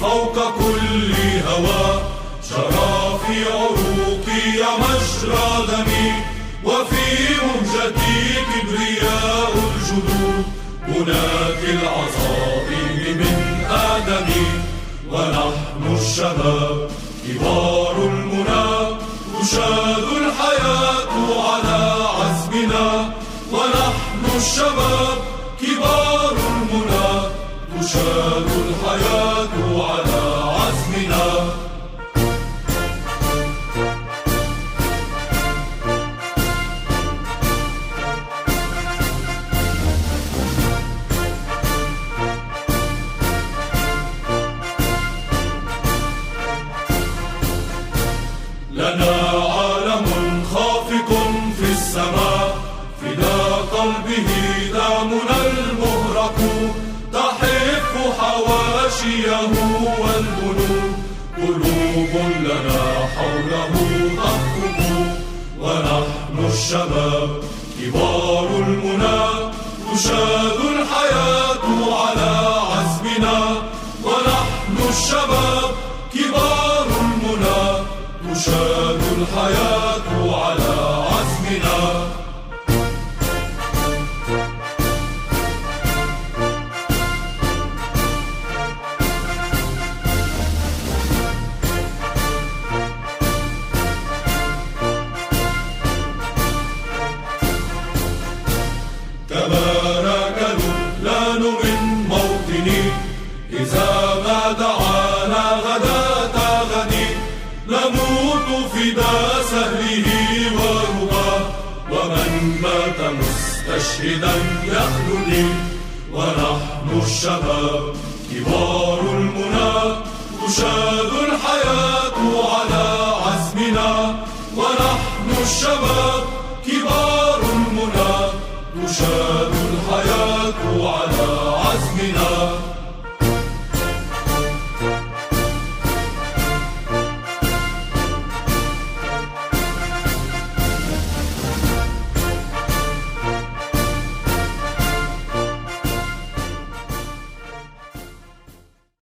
فوق كل هوى. شرافي عروقي مجرى دمي. وفي مهجتي كبرياء الجدود هناك العظائم من آدم ونحن الشباب كبار المنى. تشاد الحياة على عزمنا. ونحن الشباب تشاد الحياة على عزمنا. قلوب لنا حوله تخطب ونحن الشباب كبار المنى تشاد الحياة على عزمنا ونحن الشباب كبار المنى تشاد الحياة فدا سهله وربا ومن مات مستشهدا يخلدي ونحن الشباب كبار المنى تشاد الحياة على عزمنا ونحن الشباب كبار المنى تشاد